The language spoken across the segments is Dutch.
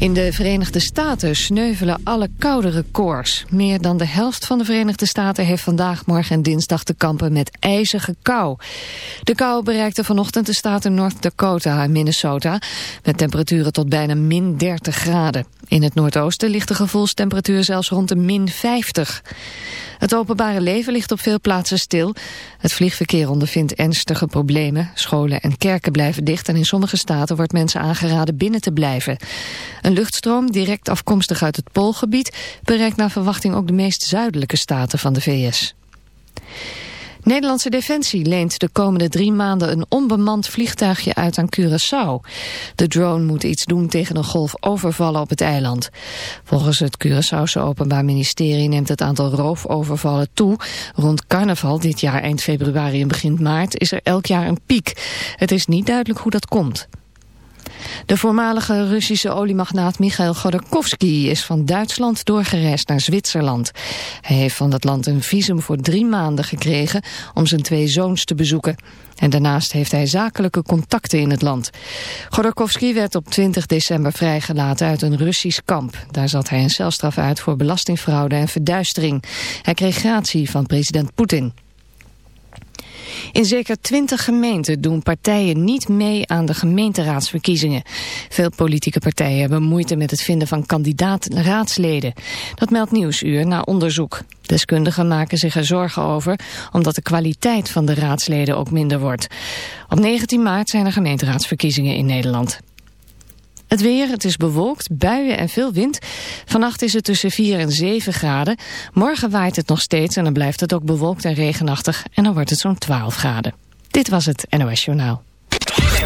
In de Verenigde Staten sneuvelen alle koude records. Meer dan de helft van de Verenigde Staten heeft vandaag, morgen en dinsdag te kampen met ijzige kou. De kou bereikte vanochtend de staten North Dakota en Minnesota met temperaturen tot bijna min 30 graden. In het noordoosten ligt de gevoelstemperatuur zelfs rond de min 50. Het openbare leven ligt op veel plaatsen stil. Het vliegverkeer ondervindt ernstige problemen. Scholen en kerken blijven dicht en in sommige staten wordt mensen aangeraden binnen te blijven. Een luchtstroom direct afkomstig uit het Poolgebied bereikt naar verwachting ook de meest zuidelijke staten van de VS. Nederlandse Defensie leent de komende drie maanden een onbemand vliegtuigje uit aan Curaçao. De drone moet iets doen tegen een golf overvallen op het eiland. Volgens het Curaçaose Openbaar Ministerie neemt het aantal roofovervallen toe. Rond carnaval dit jaar eind februari en begin maart is er elk jaar een piek. Het is niet duidelijk hoe dat komt. De voormalige Russische oliemagnaat Michail Godorkovsky is van Duitsland doorgereisd naar Zwitserland. Hij heeft van dat land een visum voor drie maanden gekregen om zijn twee zoons te bezoeken. En daarnaast heeft hij zakelijke contacten in het land. Godorkovsky werd op 20 december vrijgelaten uit een Russisch kamp. Daar zat hij een celstraf uit voor belastingfraude en verduistering. Hij kreeg gratie van president Poetin. In zeker twintig gemeenten doen partijen niet mee aan de gemeenteraadsverkiezingen. Veel politieke partijen hebben moeite met het vinden van kandidaat-raadsleden. Dat meldt Nieuwsuur na onderzoek. Deskundigen maken zich er zorgen over, omdat de kwaliteit van de raadsleden ook minder wordt. Op 19 maart zijn er gemeenteraadsverkiezingen in Nederland. Het weer, het is bewolkt, buien en veel wind. Vannacht is het tussen 4 en 7 graden. Morgen waait het nog steeds en dan blijft het ook bewolkt en regenachtig. En dan wordt het zo'n 12 graden. Dit was het NOS Journaal.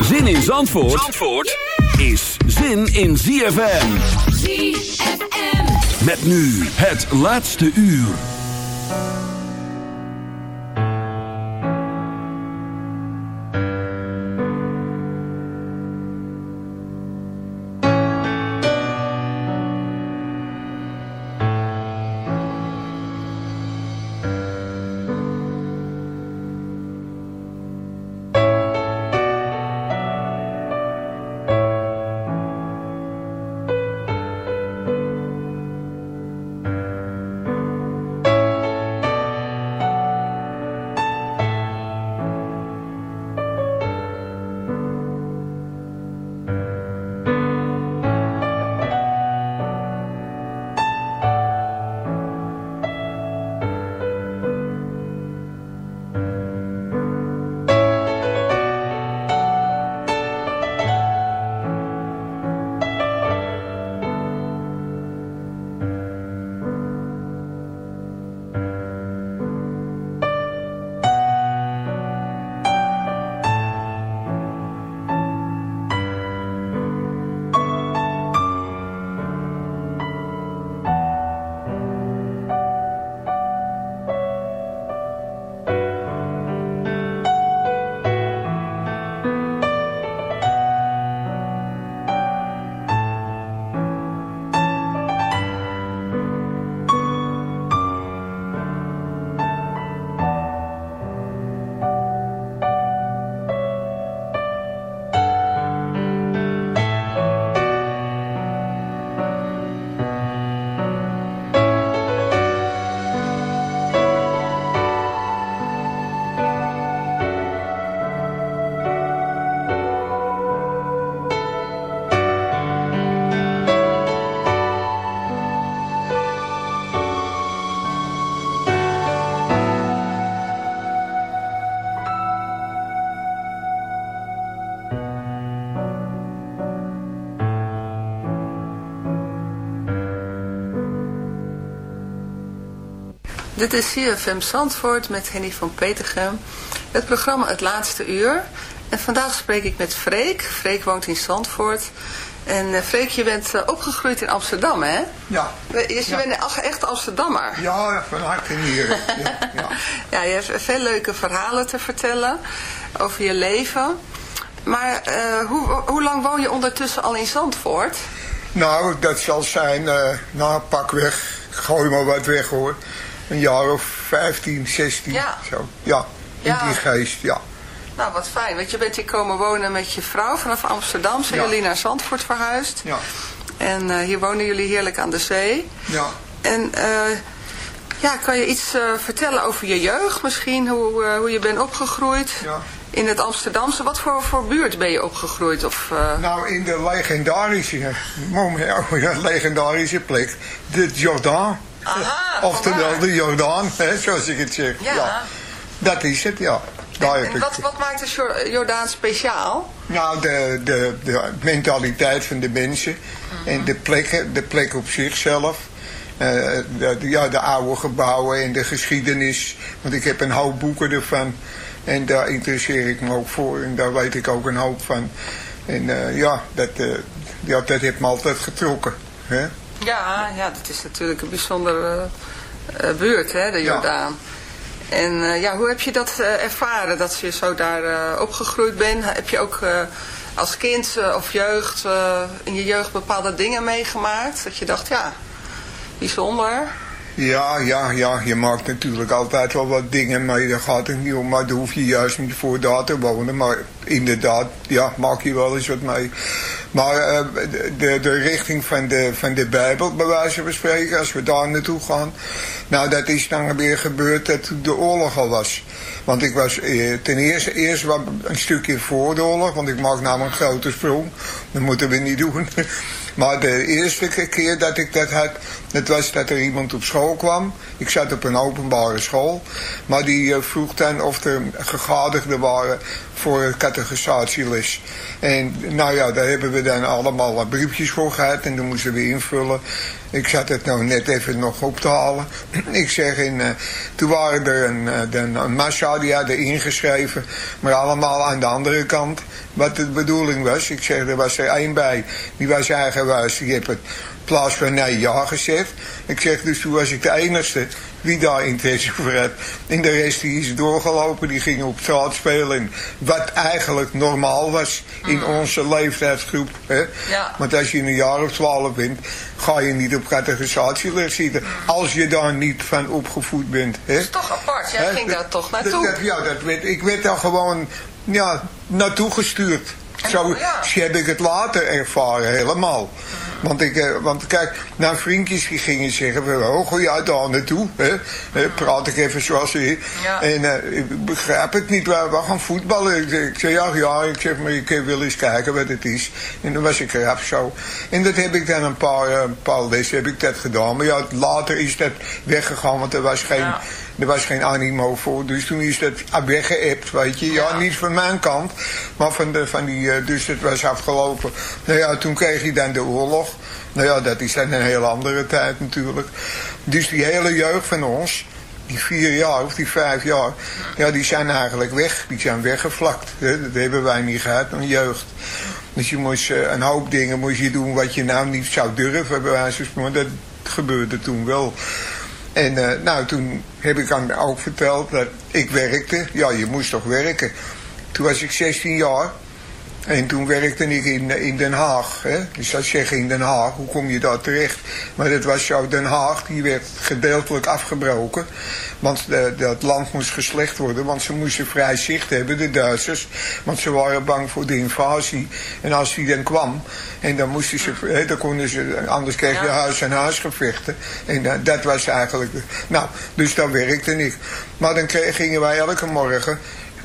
Zin in Zandvoort, Zandvoort is zin in ZFM. ZFM. Met nu het laatste uur. Dit is CFM Zandvoort met Henny van Petergem. Het programma Het Laatste Uur. En vandaag spreek ik met Freek. Freek woont in Zandvoort. En uh, Freek, je bent uh, opgegroeid in Amsterdam, hè? Ja. Je ja. bent echt, Amsterdammer. Ja, van harte hier. ja, ja. ja, je hebt veel leuke verhalen te vertellen over je leven. Maar uh, hoe, hoe lang woon je ondertussen al in Zandvoort? Nou, dat zal zijn, uh, nou pak weg, gooi maar wat weg hoor. Een jaar of 15, 16, ja. zo. Ja, in Ja. die geest, ja. Nou, wat fijn. Want je bent hier komen wonen met je vrouw vanaf Amsterdam. Zijn Ja. jullie naar Zandvoort verhuisd. Ja, En eh, hier wonen jullie heerlijk aan de zee. ja. En eh, ja, kan je iets eh, vertellen over je jeugd misschien? Hoe, hoe je bent opgegroeid ja. in het Amsterdamse? Wat voor, voor buurt ben je opgegroeid? Of, Nou, in de legendarische, legendarische plek, de Jordaan. Aha, Oftewel de Jordaan, hè, zoals ik het zeg. Ja. Dat is het, ja. Daar heb en ik wat, wat maakt de Jor- Jordaan speciaal? Nou, de, de, de mentaliteit van de mensen en de plek, de plek op zichzelf. Eh, de, ja, de oude gebouwen en de geschiedenis. Want ik heb een hoop boeken ervan. En daar interesseer ik me ook voor. En daar weet ik ook een hoop van. En eh, ja, dat, eh, ja, dat heeft me altijd getrokken. Hè? Ja, ja, dat is natuurlijk een bijzondere eh, buurt, hè, de Ja. Jordaan. En eh, ja, hoe heb je dat eh, ervaren, dat je zo daar opgegroeid bent? Heb je ook als kind of jeugd, in je jeugd bepaalde dingen meegemaakt? Dat je dacht, ja, bijzonder. Ja, ja, ja, je maakt natuurlijk altijd wel wat dingen mee, daar gaat het niet om, maar daar hoef je juist niet voor daar te wonen. Maar inderdaad, ja, maak je wel eens wat mee. Maar eh, de, de richting van de, van de Bijbel, bij wijze van spreken, als we daar naartoe gaan, nou dat is dan weer gebeurd dat de oorlog al was. Want ik was eh, ten eerste eerst een stukje voor de oorlog, want ik maak namelijk een grote sprong. Dat moeten we niet doen. Maar de eerste keer dat ik dat had, dat was dat er iemand op school kwam. Ik zat op een openbare school. Maar die eh, vroeg dan of er gegadigden waren voor categorisatieles. En nou ja, daar hebben we dan allemaal briefjes voor gehad en dan moesten we invullen. Ik zat het nou net even nog op te halen. Ik zeg, in, eh, toen waren er een, eh, een massa die hadden ingeschreven, maar allemaal aan de andere kant. Wat de bedoeling was, ik zeg, er was er één bij, die was eigenwijs, die heeft het plaats van nee ja gezegd. Ik zeg, dus toen was ik de enigste wie daar interesse voor had. En de rest die is doorgelopen, die gingen op straat spelen. Wat eigenlijk normaal was in onze leeftijdsgroep. Hè? Ja. Want als je een jaar of twaalf bent, ga je niet op categorisatieles zitten. Als je daar niet van opgevoed bent. Hè? Dat is toch apart, jij ging daar toch naartoe. dat- ja, dat werd, ik werd daar gewoon ja, naartoe gestuurd. Zo, ja. zo heb ik het later ervaren, helemaal. Want, ik, eh, want kijk, naar vriendjes die gingen zeggen, we oh, ga je daar naartoe? Hè? Hè, praat ik even zoals. Ja. En eh, ik begrijp het niet, we, we gaan voetballen. Ik, ik zei, ja, ja, ik zeg, maar ik wil eens kijken wat het is. En dan was ik eraf zo. En dat heb ik dan een paar, eh, een paar lessen heb ik dat gedaan. Maar ja, later is dat weggegaan, want er was geen... Ja. Er was geen animo voor, dus toen is dat weggeëpt, weet je. Ja, niet van mijn kant, maar van, de, van die, eh, dus het was afgelopen. Nou ja, toen kreeg hij dan de oorlog. Nou ja, dat is dan een hele andere tijd natuurlijk. Dus die hele jeugd van ons, die vier jaar of die vijf jaar, ja, die zijn eigenlijk weg. Die zijn weggevlakt. hè. Dat hebben wij niet gehad, een jeugd. Dus je moest eh, een hoop dingen moest je doen wat je nou niet zou durven, bij wijze van spreken. Maar dat gebeurde toen wel. En eh, nou, toen heb ik aan ook verteld dat ik werkte. Ja, je moest toch werken. Toen was ik 16 jaar. En toen werkte ik in, in Den Haag. Hè? Dus dat zeggen in Den Haag, hoe kom je daar terecht? Maar dat was zo, Den Haag, die werd gedeeltelijk afgebroken. Want de, dat land moest geslecht worden, want ze moesten vrij zicht hebben, de Duitsers. Want ze waren bang voor de invasie. En als die dan kwam, en dan moesten ze, hè, dan konden ze, anders kreeg je huis en huisgevechten. En dat, dat was eigenlijk, de- nou, dus dan werkte ik. Maar dan kreeg, gingen wij elke morgen,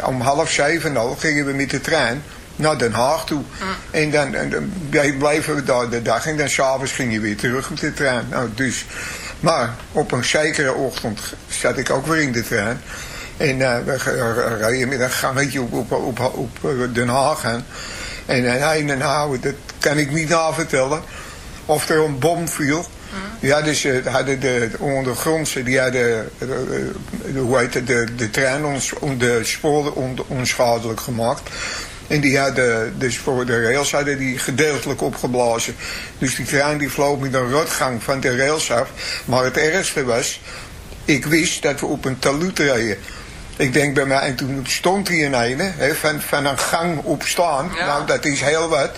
om half zeven al, gingen we met de trein naar Den Haag toe. En dan, en dan bleven we daar de dag en dan s'avonds ging je weer terug met de trein. Nou, dus. Maar op een zekere ochtend zat ik ook weer in de trein. En eh, we reden met een gangetje op, op, op, op, eh, Den Haag. En uh, nee, nou, dat kan ik niet navertellen. Of er een bom viel. Ja, dus eh, hadden de, de ondergrondse, die hadden, eh, hoe heet het, de, de trein, ons, on- de sporen on, onschadelijk gemaakt. En die hadden, dus voor de rails hadden die gedeeltelijk opgeblazen. Dus die trein die vloog met een rotgang van de rails af. Maar het ergste was, ik wist dat we op een taluut reden. Ik denk bij mij, en toen stond hij in een, van, van een gang opstaan. Ja. Nou, dat is heel wat.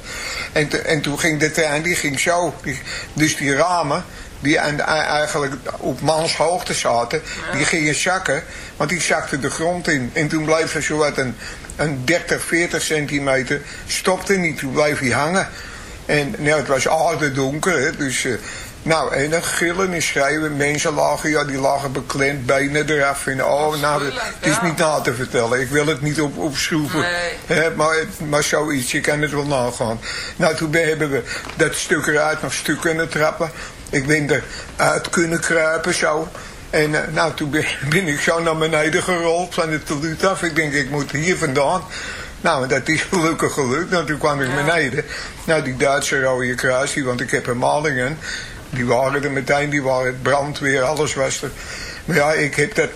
En, te- en toen ging de trein, die ging zo. Die- dus die ramen, die aan, eigenlijk op manshoogte zaten, die gingen zakken. Want die zakten de grond in. En toen bleef er zo wat een, een 30, 40 centimeter, stopte niet. Toen bleef hij hangen. En nou, het was aardedonker, hè, dus... eh, nou, en dan gillen en schrijven. Mensen lagen, ja, die lagen beklemd, benen eraf. En, oh, nou, het is ja. niet na te vertellen. Ik wil het niet op, opschroeven. Nee. Hè, maar, maar zoiets, je kan het wel nagaan. Nou, toen ben- hebben we dat stuk eruit nog stuk kunnen trappen. Ik ben eruit kunnen kruipen, zo. En eh, nou, toen ben, ben ik zo naar beneden gerold van de teluut af. Ik denk, ik moet hier vandaan. Nou, dat is gelukkig gelukt. Nou, toen kwam ik beneden. Nou, die Duitse Rode Kruis, die, want ik heb er malingen. Die waren er meteen, die waren brandweer, alles was er. Maar ja, ik heb dat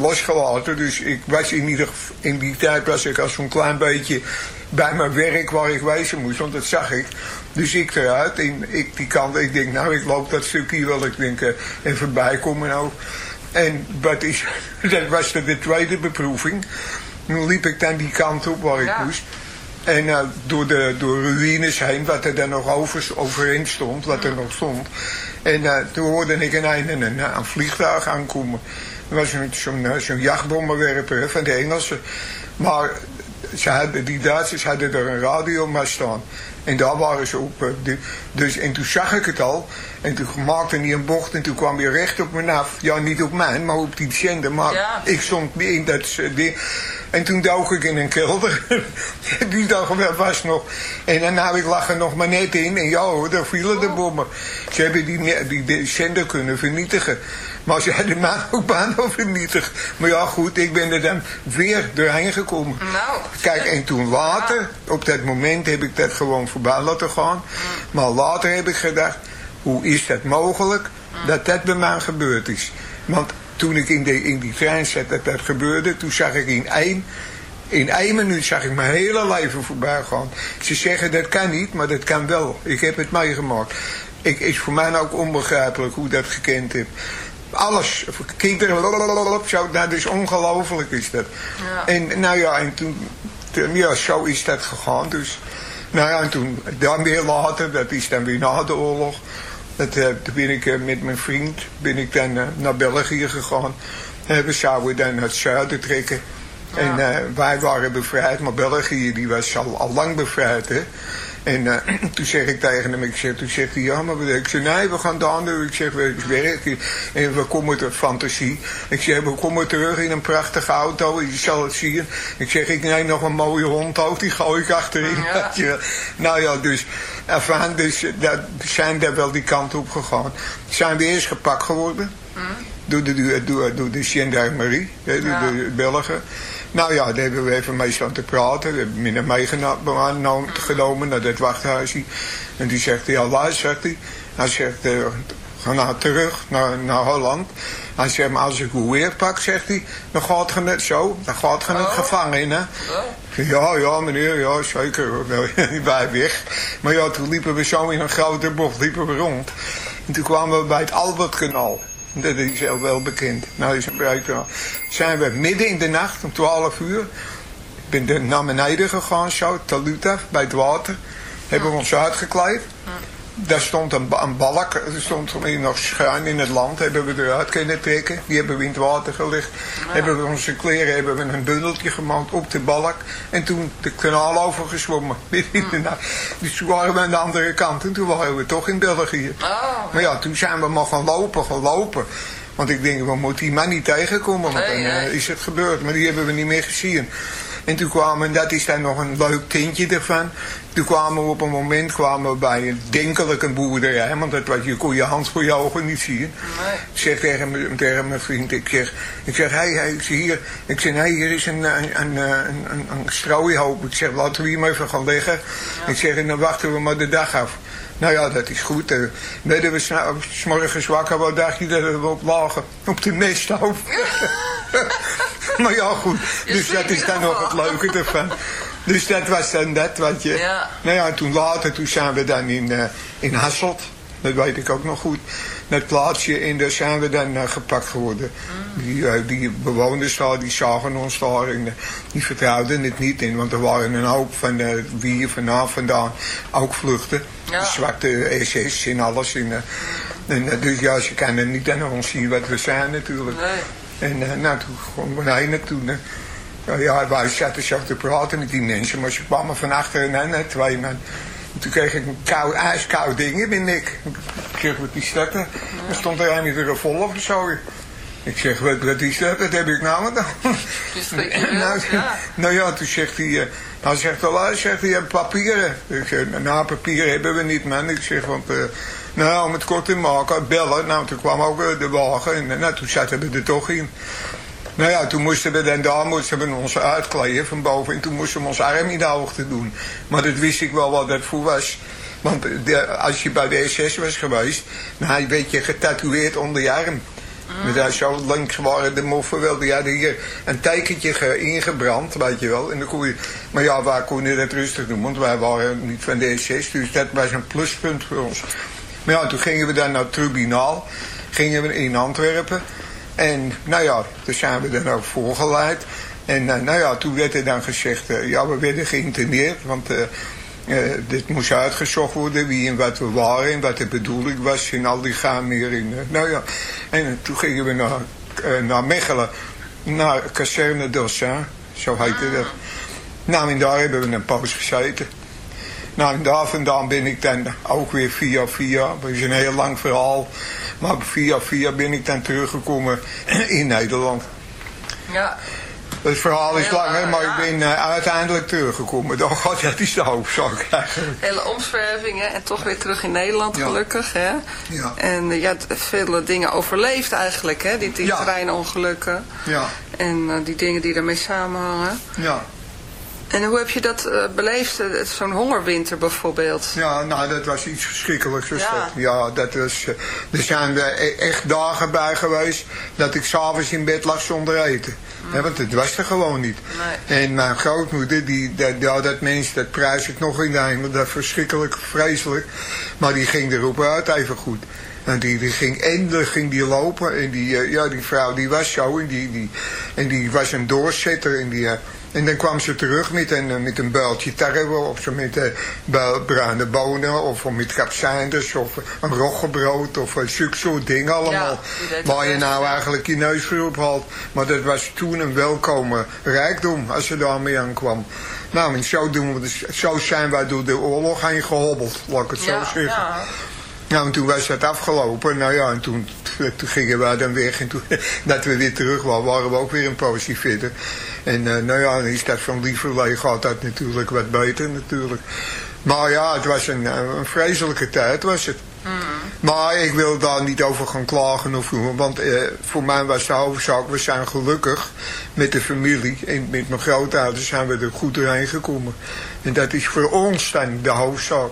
losgelaten. Dus ik was in ieder geval, in die tijd was ik al zo'n klein beetje bij mijn werk waar ik wezen moest, want dat zag ik. Dus ik eruit, en ik die kant, ik denk, nou, ik loop dat stukje wel, ik denk, eh, even bijkomen nou. En is, dat was de, de tweede beproeving. Toen liep ik dan die kant op waar ik Ja. moest. En eh, door de door ruïnes heen, wat er dan nog over, overheen stond, wat er nog stond. En eh, toen hoorde ik een, een, een, een vliegtuig aankomen. Dat was zo'n zo'n jachtbommenwerper hè, van de Engelsen. Maar ze hadden, die Duitsers hadden er een radiomast staan. En daar waren ze op. eh, dus, en toen zag ik het al. En toen maakte hij een bocht en toen kwam hij recht op me af. Ja, niet op mij, maar op die zender. Maar Ja. ik stond in dat ding. En toen dook ik in een kelder. die dag was nog. En dan nou, ik lag er nog maar net in. En ja hoor, daar vielen de bommen. Ze hebben die, die, die zender kunnen vernietigen. Maar ze hadden mij ook bijna vernietigd. Maar ja goed, ik ben er dan weer doorheen gekomen. Nou. Kijk, en toen later, op dat moment heb ik dat gewoon voorbij laten gaan. Maar later heb ik gedacht, hoe is dat mogelijk dat dat bij mij gebeurd is? Want toen ik in, de, in die trein zat dat dat gebeurde, toen zag ik in één, in één minuut zag ik mijn hele leven voorbij gaan. Ze zeggen dat kan niet, maar dat kan wel. Ik heb het meegemaakt. Ik, is voor mij ook onbegrijpelijk hoe dat gekend heb. Alles, kinderen, lalalala, zo, dat is ongelooflijk is dat. Ja. En nou ja, en toen, toen- ja, zo is dat gegaan. Dus, nou ja, en toen, dan weer later, dat is dan weer na de oorlog. Dat, eh, toen ben ik eh, met mijn vriend, ben ik dan eh, naar België gegaan. Eh, we zouden dan naar het zuiden trekken. En wij waren bevrijd, maar België die was al, al lang bevrijd, hè. En eh, toen zeg ik tegen hem, ik zeg, toen zegt hij, ja, maar ik zeg, nee, we gaan daar doen. Ik zeg, we werken en we komen ter fantasie. Ik zeg, we komen terug in een prachtige auto, je zal het zien. Ik zeg, ik neem nog een mooie hond ook, die gooi ik achterin. Ja. Nou ja, dus, enfin, dus dat, zijn daar wel die kant op gegaan. Zijn we eerst gepakt geworden door de, door, door, door de gendarmerie, door Ja. de Belgen. Nou ja, daar hebben we even mee staan te praten. We hebben me meegenomen genomen naar dat wachthuisje. En die zegt, ja luister, zegt hij. Hij zegt, eh, ga nou terug naar, naar Holland. Hij zegt, maar als ik u weer pak, zegt hij, dan gaat je net zo, dan gaat je net Oh. gevangen in, hè. Oh. Ja, ja, meneer, ja, zeker. Wij weg. Maar ja, toen liepen we zo in een grote bocht, liepen we rond. En toen kwamen we bij het Albertkanaal. Dat is wel bekend. Nou is een breukanaal. Zijn we midden in de nacht, om 12 uur. Ik ben naar beneden gegaan, zo, taluut af, bij het water. Hebben we ons uitgekleed. Daar stond een, een balk, er stond nog schuin in het land, hebben we eruit kunnen trekken. Die hebben we in het water gelegd. Hebben we onze kleren, hebben we een bundeltje gemaakt op de balk. En toen de kanaal overgezwommen, nacht. Dus toen waren we aan de andere kant en toen waren we toch in België. Oh. Maar ja, toen zijn we maar gaan lopen, gaan lopen. Want ik denk, we moeten die man niet tegenkomen, want dan eh, is het gebeurd. Maar die hebben we niet meer gezien. En toen kwamen, en dat is dan nog een leuk tintje ervan. Toen kwamen we op een moment kwamen we bij een denkelijk een boerderij. Want dat was, je kon je hand voor je ogen niet zien. Nee. Ik zeg tegen, mijn- tegen mijn vriend, ik zeg, ik zeg, hey, ik zeg hier, ik zeg, nee, hier is een, een, een, een, een, strooihoop. Ik zeg, laten we hier maar even gaan liggen. Ik zeg, en dan wachten we maar de dag af. Nou ja, dat is goed. Uh, werden we s'na- s morgens wakker, wat dacht je dat we op lagen? Op de mesthoop. maar ja, goed. Dus dat is dan nog het leuke ervan. Dus dat was dan dat wat je... Ja. Nou ja, toen later, toen zijn we dan in, eh, in Hasselt. Dat weet ik ook nog goed. het plaatsje en daar zijn we dan uh, gepakt geworden. Mm. Die, uh, die bewoners daar, die zagen ons daar en die vertrouwden het niet in, want er waren een hoop van wie hier vanaf vandaan ook vluchten. Ja. Zwarte SS en alles. En, en, dus ja, ze kunnen niet aan ons zien wat we zijn natuurlijk. Nee. En nou, toen gewoon we naar naartoe. Ja, wij zaten zo te praten met die mensen, maar ze kwamen van achteren en twee man. Toen kreeg ik een kou, ijskoud ding in nek. Ik kreeg wat die steppen. Er stond er een meter vol of zo. Ik zeg, wat, wat is dat? Dat heb ik nou dan. nou, ja. nou ja, toen zegt hij, uh, hij zegt wel, hij zegt, je hebt papieren. Ik zeg, nou, papieren hebben we niet, man. Ik zeg, want, uh, nou, om het kort te maken, bellen. Nou, toen kwam ook uh, de wagen en nou, toen zaten we er toch in. Nou ja, toen moesten we dan daar moesten we ons uitkleden van boven. En toen moesten we ons arm in de hoogte doen. Maar dat wist ik wel wat dat voor was. Want de, als je bij de SS was geweest, dan weet je getatoeëerd onder je arm. Mm. Met daar zo links waren de moffen wel. Die hadden hier een tekentje ingebrand, weet je wel. En dan kon je, maar ja, waar kon je dat rustig doen? Want wij waren niet van de SS, dus dat was een pluspunt voor ons. Maar ja, toen gingen we dan naar het tribunaal. Gingen we in Antwerpen. En nou ja, daar zijn we dan ook voorgeleid. En uh, nou ja, toen werd er dan gezegd, uh, ja, we werden geïnterneerd, want uh, dit moest uitgezocht worden, wie en wat we waren en wat de bedoeling was en al die gaan meer in. nou ja, en toen gingen we naar, naar Mechelen, naar Caserne d'Ossin, zo heette dat. Nou, en daar hebben we een poos gezeten. Nou, en daar vandaan ben ik dan ook weer via via, dat is een heel lang verhaal. Maar via via ben ik dan teruggekomen in Nederland. Ja. Het verhaal is lang, hè, maar ik ben uh, uiteindelijk teruggekomen. Dan gaat dat is de hoofdzaak eigenlijk. Hele omzwervingen en toch weer terug in Nederland, gelukkig. Hè? Ja. En uh, ja, vele dingen overleefd eigenlijk, hè? Die, die ja. treinongelukken. Ja. En uh, die dingen die ermee samenhangen. Ja. En hoe heb je dat uh, beleefd, zo'n hongerwinter bijvoorbeeld? Ja, nou dat was iets verschrikkelijks. ja. Dat. ja, dat was, er zijn er echt dagen bij geweest dat ik s'avonds in bed lag zonder eten. Mm. want het was er gewoon niet. Nee. En mijn grootmoeder, die, dat, ja, dat mens, dat prijs ik nog in de hemel, dat verschrikkelijk, vreselijk. Maar die ging erop uit even goed. En die, die ging eindig ging die lopen. En die, ja, die vrouw die was zo. En die, die, en die was een doorzetter. En die... En dan kwam ze terug met een, met een builtje tarwe of zo met uh, bruine bonen of met kapsijnders of een roggebrood of uh, zulke soort dingen allemaal. Ja, waar je nou eigenlijk je neus voor ophaalt. Maar dat was toen een welkome rijkdom als je daarmee aankwam. Nou, en zo, doen we dus, zo zijn wij door de oorlog heen gehobbeld, laat ik het zo zeggen. Ja. Nou, en toen was dat afgelopen. Nou ja, en toen, toen gingen wij dan weg. En toen dat we weer terug waren, waren we ook weer een poosje verder. En uh, nou ja, dan is dat van lieverlee gaat dat natuurlijk wat beter natuurlijk. Maar ja, het was een, een vreselijke tijd was het. Mm. Maar ik wil daar niet over gaan klagen of hoe, want eh, voor mij was de hoofdzaak, we zijn gelukkig met de familie en met mijn grootouders zijn we er goed doorheen gekomen. En dat is voor ons dan de hoofdzaak.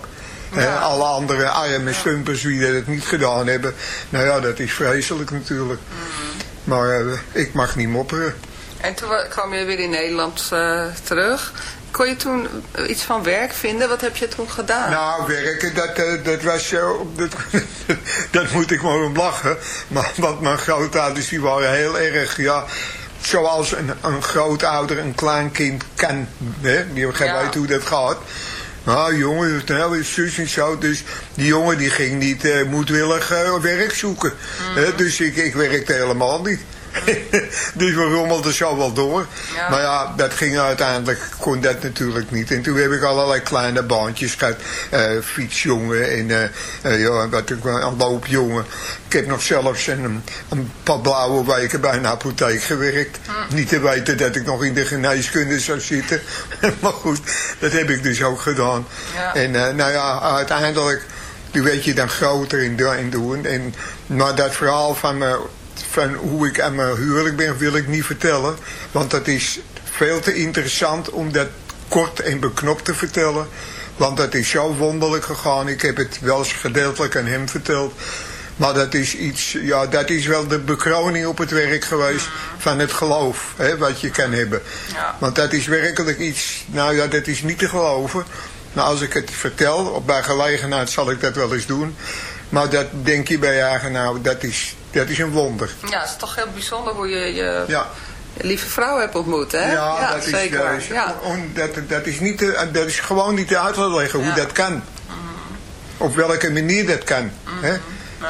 Ja. alle andere arme stumpers die dat niet gedaan hebben. Nou ja, dat is vreselijk natuurlijk. Mm. Maar uh, ik mag niet mopperen. En toen kwam je weer in Nederland uh, terug. Kon je toen iets van werk vinden? Wat heb je toen gedaan? Nou, werken, dat, uh, dat was zo... Dat, dat moet ik maar om lachen. Maar, want mijn grootouders die waren heel erg... Ja, zoals een, een grootouder een kleinkind kan. Hè? Je weet ja. hoe dat gaat. Nou, jongen, snel is zus en zo. Dus die jongen die ging niet uh, moedwillig uh, werk zoeken. Mm. dus ik, ik werkte helemaal niet. dus we rommelden zo wel door. Ja. Maar ja, dat ging uiteindelijk, kon dat natuurlijk niet. En toen heb ik allerlei kleine baantjes gehad. Uh, fietsjongen en uh, uh, ja, wat ik, een loopjongen. Ik heb nog zelfs een, een paar blauwe weken bij een apotheek gewerkt. Hm. Niet te weten dat ik nog in de geneeskunde zou zitten. maar goed, dat heb ik dus ook gedaan. Ja. En nou ja, uiteindelijk... Nu weet je dan groter in doen. En, maar dat verhaal van me van hoe ik aan mijn huwelijk ben, wil ik niet vertellen. Want dat is veel te interessant om dat kort en beknopt te vertellen. Want dat is zo wonderlijk gegaan. Ik heb het wel eens gedeeltelijk aan hem verteld. Maar dat is iets, ja, dat is wel de bekroning op het werk geweest van het geloof, hè, wat je kan hebben. Ja. Want dat is werkelijk iets, nou ja, dat is niet te geloven. Nou, als ik het vertel, op bij gelegenheid zal ik dat wel eens doen. Maar dat denk je bij eigen, nou, dat is, dat is een wonder. Ja, het is toch heel bijzonder hoe je je, Ja. lieve vrouw hebt ontmoet, hè? Ja, dat, zeker. Is, ja. on- dat, dat, is niet te, dat is gewoon niet uit te leggen hoe Ja. dat kan. Op welke manier dat kan. hè?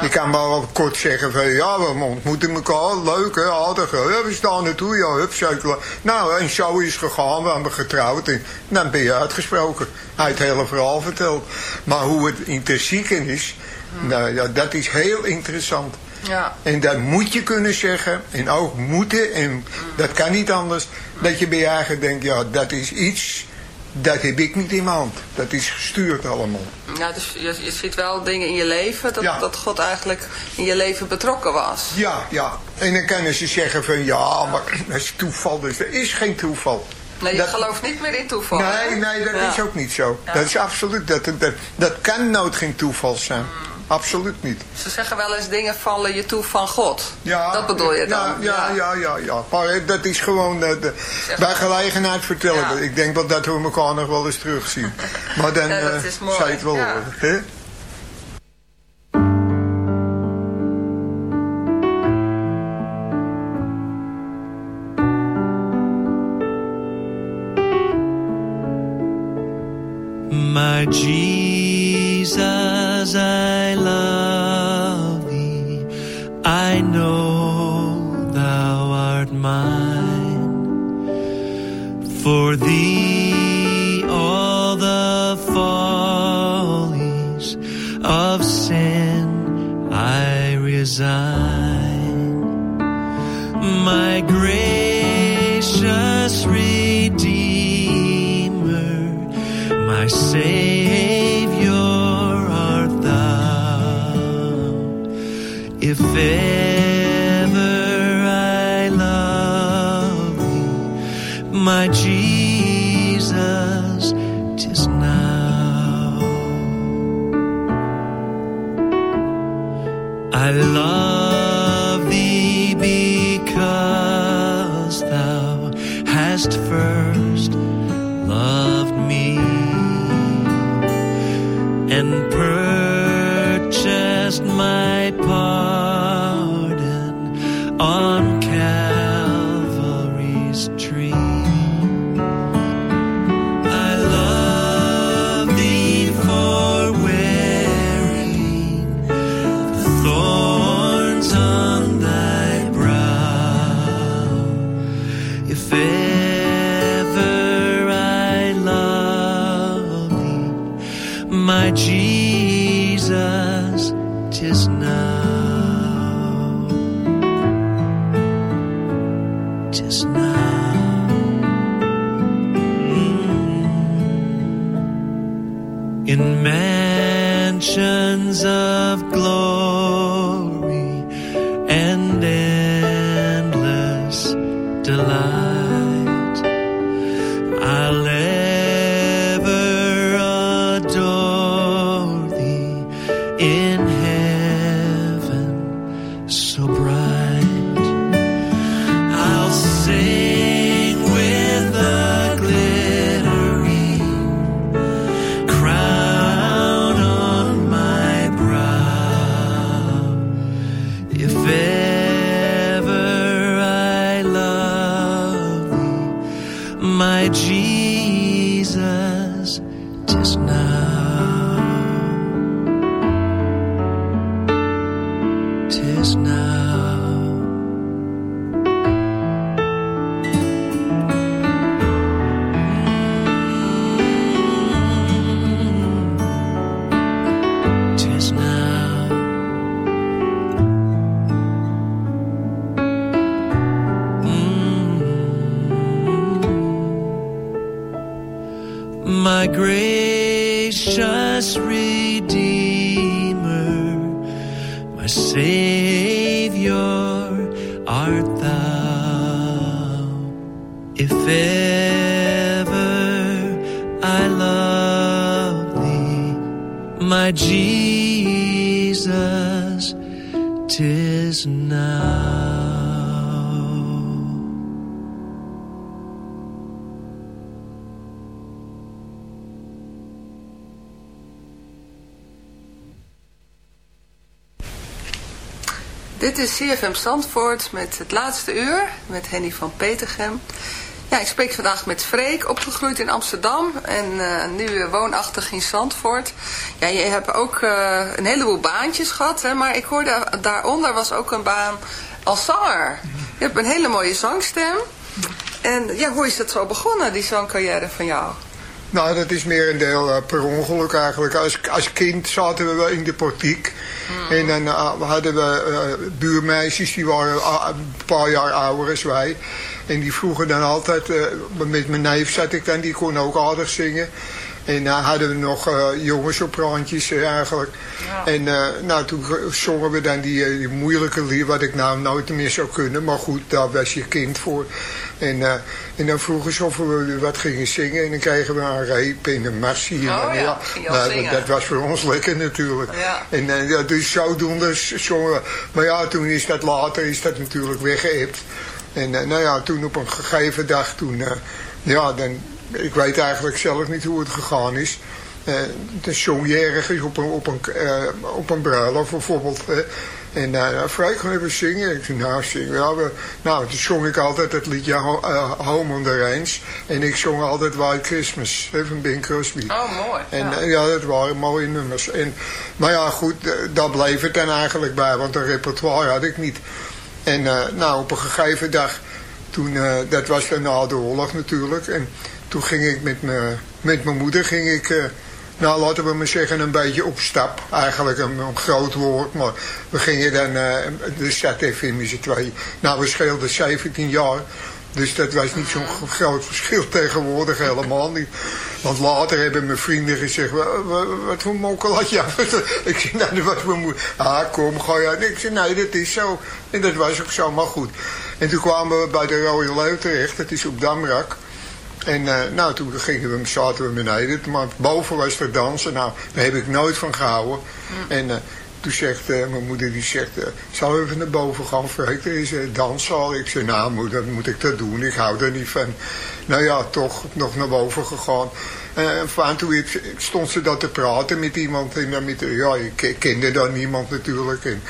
Je kan maar wel kort zeggen van ja, we ontmoeten elkaar, leuk hè, aardig. Ja, we staan naartoe, ja, hup, zeker. Nou, en zo is gegaan, we hebben getrouwd en dan ben je uitgesproken. Hij het hele verhaal verteld. Maar hoe het intrinsiek is, nou, ja, dat is heel interessant. Ja. En dat moet je kunnen zeggen. En ook moeten. En dat kan niet anders. Dat je bij je eigen denkt. Ja dat is iets. Dat heb ik niet in mijn hand. Dat is gestuurd allemaal. Ja, dus je, je ziet wel dingen in je leven dat, Ja. dat God eigenlijk in je leven betrokken was. Ja, ja. En dan kunnen ze zeggen van ja, maar dat is toeval. Dus er is geen toeval. Nee, je Dat- gelooft niet meer in toeval. Nee, hè? nee, dat Ja. is ook niet zo. Dat is absoluut. Dat, dat, dat kan nooit geen toeval zijn. Mm. Absoluut niet. Ze zeggen wel eens dingen vallen je toe van God. Ja, dat bedoel je dan? Ja, ja, ja, ja. dat is gewoon eh, de, bij gelegenheid vertellen. Ja. Ik denk wel dat we elkaar nog wel eens terugzien. Maar dan Ja, dat eh, is mooi, zou je het wel ja. horen. Hè? My Jesus, I For thee all the follies of sin I resign. My gracious Redeemer, my Savior art thou. If I love my Jesus. Dit is CFM Zandvoort met het laatste uur met Henny van Petergem. Ja, ik spreek vandaag met Freek, opgegroeid in Amsterdam en uh, nu woonachtig in Zandvoort. Ja, je hebt ook uh, een heleboel baantjes gehad, hè, maar ik hoorde daaronder was ook een baan als zanger. Je hebt een hele mooie zangstem. En ja, hoe is dat zo begonnen, die zangcarrière van jou? Nou, dat is meer een deel uh, per ongeluk eigenlijk. Als, als kind zaten we in de portiek. Mm. En dan uh, hadden we uh, buurmeisjes, die waren een paar jaar ouder als wij. En die vroegen dan altijd, met mijn neef zat ik dan, die kon ook aardig zingen. En dan hadden we nog uh, jongens op randjes eigenlijk. Ja. En uh, nou, toen zongen we dan die, die moeilijke lied, wat ik nou nooit meer zou kunnen. Maar goed, daar was je kind voor. En, en dan vroegen ze of we wat gingen zingen. En dan kregen we een reep en een massie. Oh, en, ja, ja nou, dat, was voor ons lekker natuurlijk. Ja. En ja, dus zodoende zongen we. Maar ja, toen is dat later is dat natuurlijk weggeëpt. En uh, nou ja, toen op een gegeven dag, toen, ja, dan, ik weet eigenlijk zelf niet hoe het gegaan is. Uh, de zong je ergens op een, op een, uh, op een bruiloft bijvoorbeeld. Uh, en uh, vrij gaan even zingen. Ik zei, nou, zingen. Ja, we, nou, toen zong ik altijd het liedje uh, Home on the Range. En ik zong altijd White Christmas hè, van Bing Crosby. Oh, mooi. En ja. Ja, dat waren mooie nummers. En, maar ja, goed, daar bleef het dan eigenlijk bij. Want een repertoire had ik niet. En nou, op een gegeven dag, toen, dat was na de oorlog natuurlijk. En toen ging ik met, me, met mijn moeder, ging ik, uh, nou laten we maar zeggen, een beetje op stap. Eigenlijk een, een groot woord, maar we gingen dan de stad even in z'n. Nou, we scheelden 17 jaar. Dus dat was niet zo'n groot verschil tegenwoordig helemaal niet. Want later hebben mijn vrienden gezegd, wat, voor mokkel had je? ik zei, nou, dat was mijn moeder. Ah, kom, ga je. Ik zei, nee, dat is zo. En dat was ook zo, maar goed. En toen kwamen we bij de Rode Leeuw terecht, dat is op Damrak. En uh, nou, toen gingen we, zaten we beneden, maar boven was er dansen. Nou, daar heb ik nooit van gehouden. Mm. En uh, toen zegt uh, mijn moeder, die zegt, zou we even naar boven gaan? Er is een danszaal. Ik zei, nou moeder, moet ik dat doen? Ik hou er niet van. Nou ja, toch nog naar boven gegaan. En van toen stond ze dat te praten met iemand. En met, ja, ik kende daar niemand natuurlijk. En,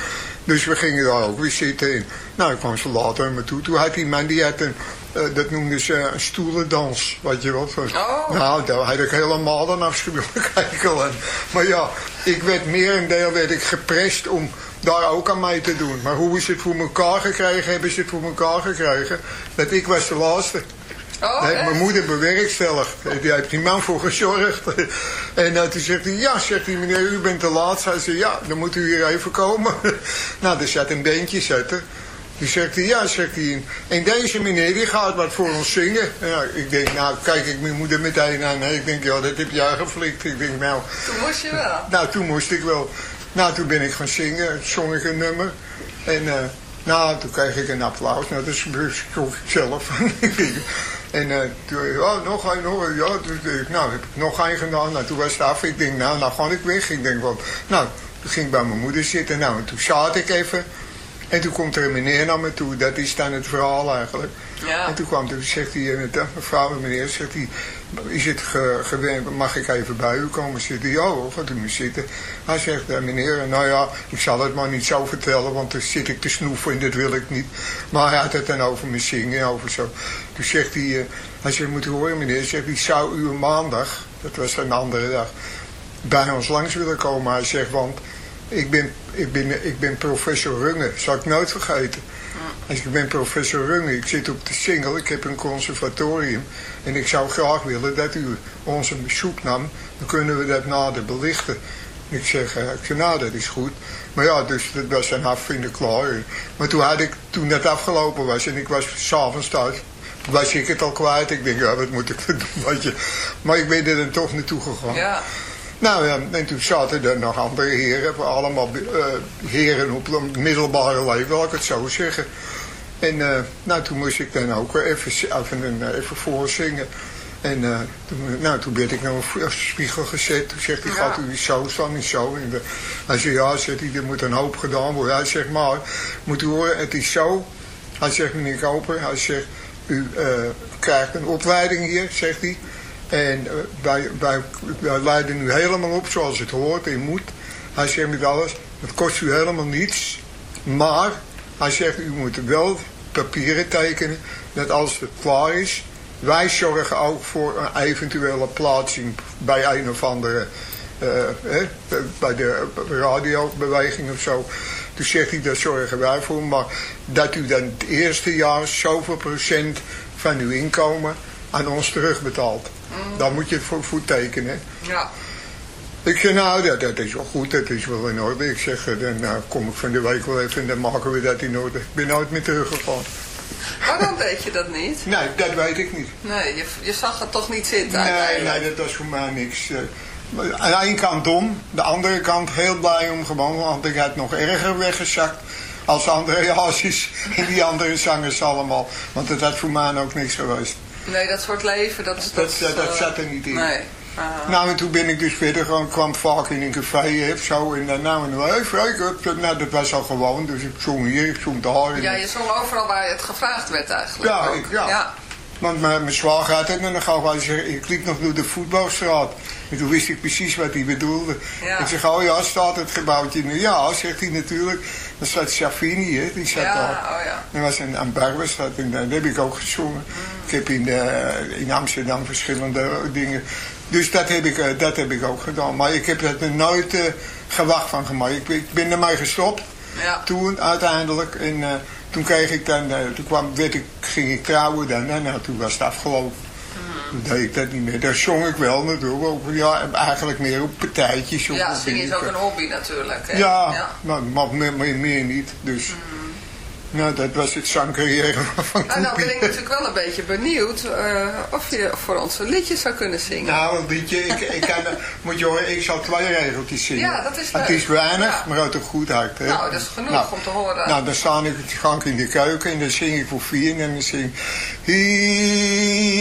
dus we gingen daar ook weer zitten. En, nou, kwam ze later naar me toe. Toen had die man, die had een uh, dat noemden ze een stoelendans, weet je wat. Oh. Nou, daar had ik helemaal een afschuwelijk. Maar ja, ik werd meer en deel werd ik geprest om daar ook aan mee te doen. Maar hoe is het voor elkaar gekregen, hebben ze het voor elkaar gekregen. Dat ik was de laatste. Oh, nee, mijn moeder bewerkstelligd. Die heeft die man voor gezorgd. en uh, toen zegt hij, ja, zegt hij, meneer, u bent de laatste. Hij zei, ja, dan moet u hier even komen. nou, er zat een beentje zetten. Die zegt hij, ja, zegt hij. En deze meneer, die gaat wat voor ons zingen. Ja, ik denk, nou, kijk ik mijn moeder meteen aan. Ik denk, ja, dat heb jij geflikt. Ik denk, nou... Toen moest je wel. Nou, toen moest ik wel. Nou, toen ben ik gaan zingen. Zong ik een nummer. En, uh, nou, toen kreeg ik een applaus. Nou, dat schrok ik zelf. en uh, toen, ja, nog een, nog een. Ja, toen, nou, heb ik nog een gedaan. Nou, toen was het af. Ik denk, nou, nou ga ik weg. Ik denk, wel, nou, toen ging ik bij mijn moeder zitten. Nou, en toen zat ik even... En toen komt er een meneer naar me toe, dat is dan het verhaal eigenlijk. Ja. En toen kwam toen zegt hij, mevrouw en meneer, zegt hij, is het ge, gewend, mag ik even bij u komen zitten? Ja hoor, gaat u me zitten. Hij zegt, meneer, nou ja, ik zal het maar niet zo vertellen, want dan zit ik te snoeven en dat wil ik niet. Maar hij had het dan over me zingen, over zo. Toen zegt hij, hij zegt, moet u horen meneer, zegt hij, zou u een maandag, dat was een andere dag, bij ons langs willen komen? Hij zegt, want ik ben, ik ben, ik ben professor Runge, zal ik nooit vergeten. Als ik ben professor Runge, ik zit op de single, ik heb een conservatorium. En ik zou graag willen dat u onze bezoek nam, dan kunnen we dat nader belichten. Ik zeg, ik zeg, nou dat is goed. Maar ja, dus dat was dan afvinden klaar. Maar toen, had ik, toen dat afgelopen was en ik was s'avonds thuis, was ik het al kwijt. Ik denk, ja, wat moet ik doen. Maar ik ben er dan toch naartoe gegaan. Ja. Nou ja, en toen zaten er nog andere heren, allemaal uh, heren op een middelbare leeftijd, wil ik het zo zeggen. En uh, nou, toen moest ik dan ook even, even, even voorzingen. En uh, toen, nou, toen werd ik naar een spiegel gezet. Toen zegt hij, ja. gaat u zo staan en zo. En de, hij zei, ja, zegt hij, er moet een hoop gedaan worden. Hij zegt, maar, moet u horen, het is zo. Hij zegt, meneer Koper, hij zegt, u krijgt een opleiding hier, zegt hij. En uh, wij, wij, wij leiden nu helemaal op zoals het hoort en moet. Hij zegt met alles, het kost u helemaal niets. Maar hij zegt, u moet wel papieren tekenen dat als het klaar is, wij zorgen ook voor een eventuele plaatsing bij een of andere, eh, hè, bij de radiobeweging of zo. Toen zegt hij, daar zorgen wij voor, maar dat u dan het eerste jaar zoveel procent van uw inkomen aan ons terugbetaalt. Mm. Daar moet je het voor, voor tekenen. Ja. Ik zeg, nou, dat, dat is wel goed, dat is wel in orde. Ik zeg, eh, dan nou, kom ik van de week wel even en dan maken we dat in orde. Ik ben nooit meer teruggegaan. Waarom weet je dat niet? Nee, dat weet ik niet. Nee, je, je zag het toch niet zitten Nee, nee, dat was voor mij niks. eh. Aan de ene kant dom, de andere kant heel blij om gewoon, want ik had nog erger weggezakt als andere jasjes en die andere zangers allemaal. Want dat had voor mij ook niks geweest. Nee, dat soort leven, dat... Dat, dat, dat, dat eh, zat er niet in. Nee. Ah. Nou, en toen ben ik dus verder gewoon, kwam vaak in een café, of zo, en dan en hey, Freek, hup, nou, dat was al gewoon, dus ik zong hier, ik zong daar. en- Ja, je zong overal waar het gevraagd werd eigenlijk. Ja, ik- ja. ja. Want mijn, mijn zwager had het en dan gauw hij zeggen, ik liep nog door de voetbalstraat. En toen wist ik precies wat hij bedoelde. Ja. Ik zeg, oh ja, staat het gebouwtje nu? Ja, zegt hij natuurlijk. Dan staat Safini, hè, die zat Ja, daar. oh ja. Dat was aan Barberstraat en daar heb ik ook gezongen. Ik heb in, de, in Amsterdam verschillende dingen. Dus dat heb, ik, eh, dat heb ik ook gedaan. Maar ik heb er nooit eh, gewacht van gemaakt. Ik, ben- ik ben ermee gestopt Ja. toen uiteindelijk. En eh, toen kreeg ik dan, eh, toen kwam, werd ik, ging ik trouwen dan. En nou, toen was het afgelopen. Deed ik dat niet meer. Daar zong ik wel natuurlijk. Ook, ja, eigenlijk meer op partijtjes. Ja, zingen is ook een hobby natuurlijk. Hè? Ja, ja. Maar, maar meer, meer, meer niet. Dus nou, dat was het zangcarrière van Nou, nou ben ik natuurlijk wel een beetje benieuwd eh, of je voor ons een liedje zou kunnen zingen. Nou, een liedje, ik, ik kan, moet je horen, ik zal twee regeltjes zingen. Ja, dat is Het leuk. is weinig, Ja. maar uit een goed hart. Hè? Nou, dat is genoeg om te horen. Nou, dan sta ik, ga ik in de keuken en dan zing ik voor vier en dan zing ik...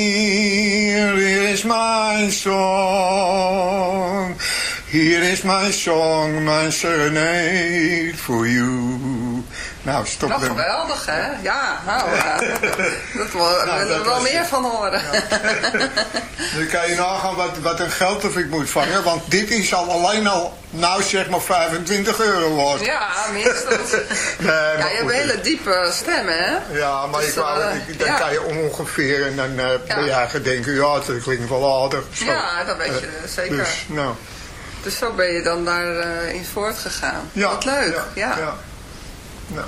Here is my song, here is my song, my serenade for you. Nou, stop Nou, geweldig, hè? Ja, nou, eh, dat wil, Nou, we wel was meer van horen. Dan kan je nagaan wat, wat een geld of ik moet vangen, want dit is al alleen al, nou zeg maar 25 euro waard. Ja, minstens. Nee, Ja, je hebt een hele diepe stem, hè? Ja, maar Dus, ik wou, eh, ik- dan kan je ongeveer en dan eh Ja. ben je eigen denken, ja, dat klinkt wel aardig. Zo. Ja, dat weet je Eh, zeker. Dus, nou, Dus zo ben je dan daarin in voortgegaan. ja. Wat leuk, ja. ja. ja. Nou,